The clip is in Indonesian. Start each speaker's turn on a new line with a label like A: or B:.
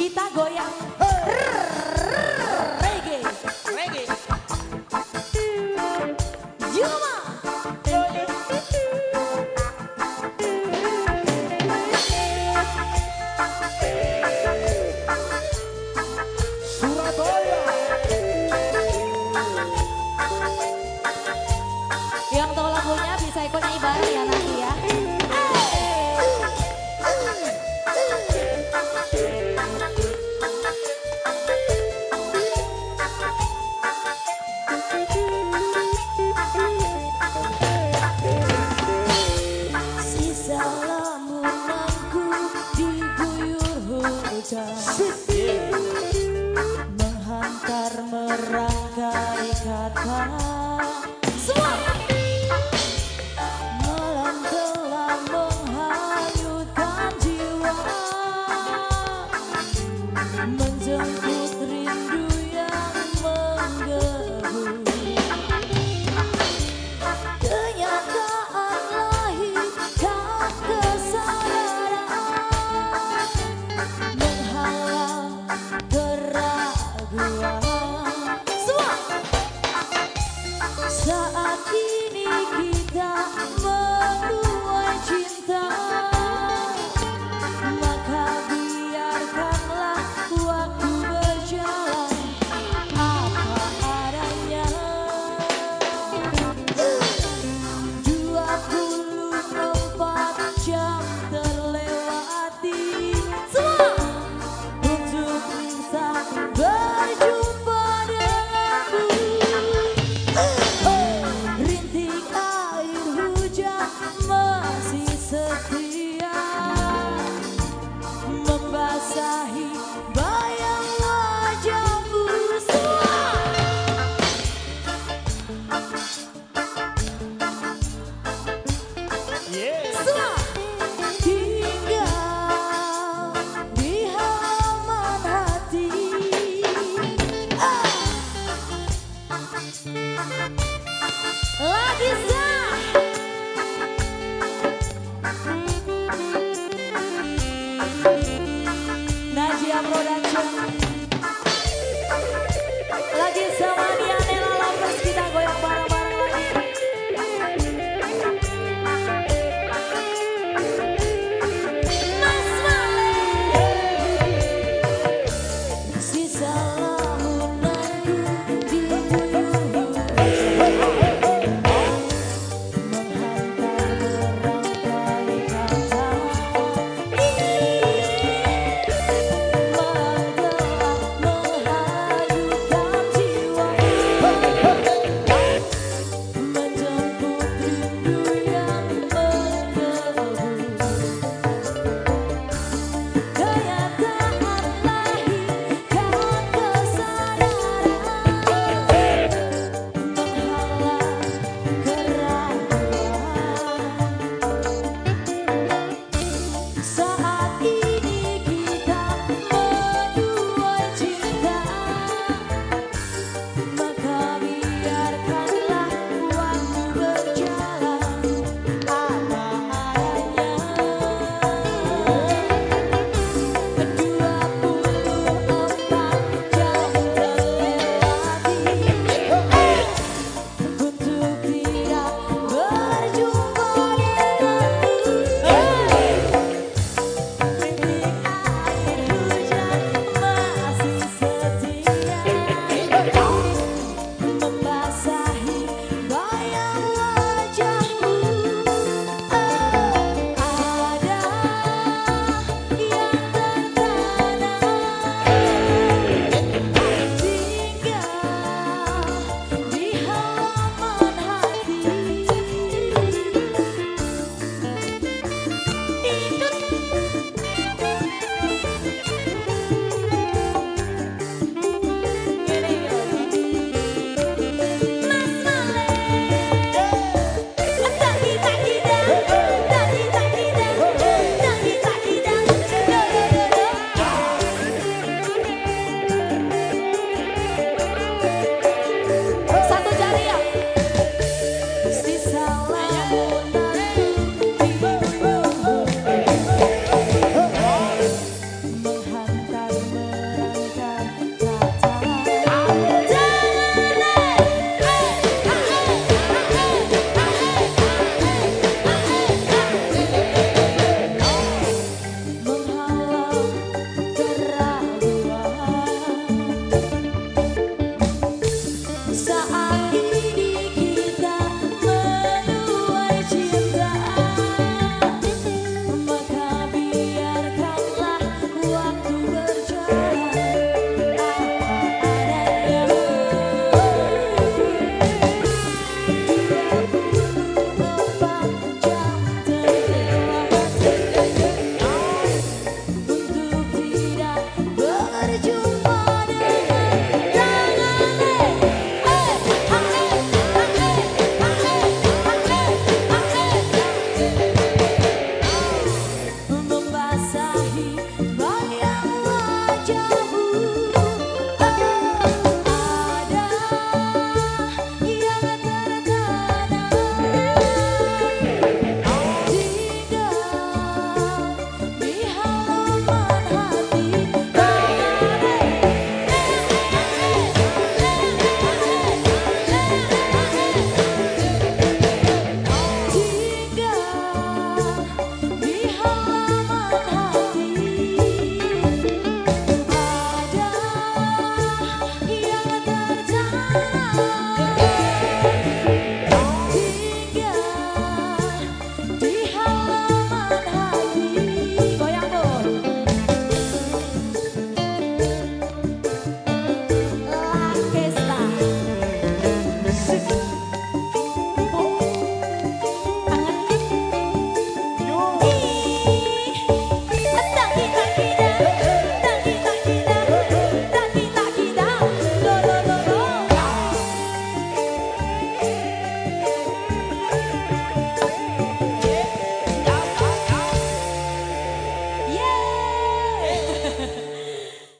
A: kita goyang. Reggae.
B: Reggae. Surabaya.
A: Yang tahu lagunya bisa ikut nyanyi bareng ya nanti. 把 सा ही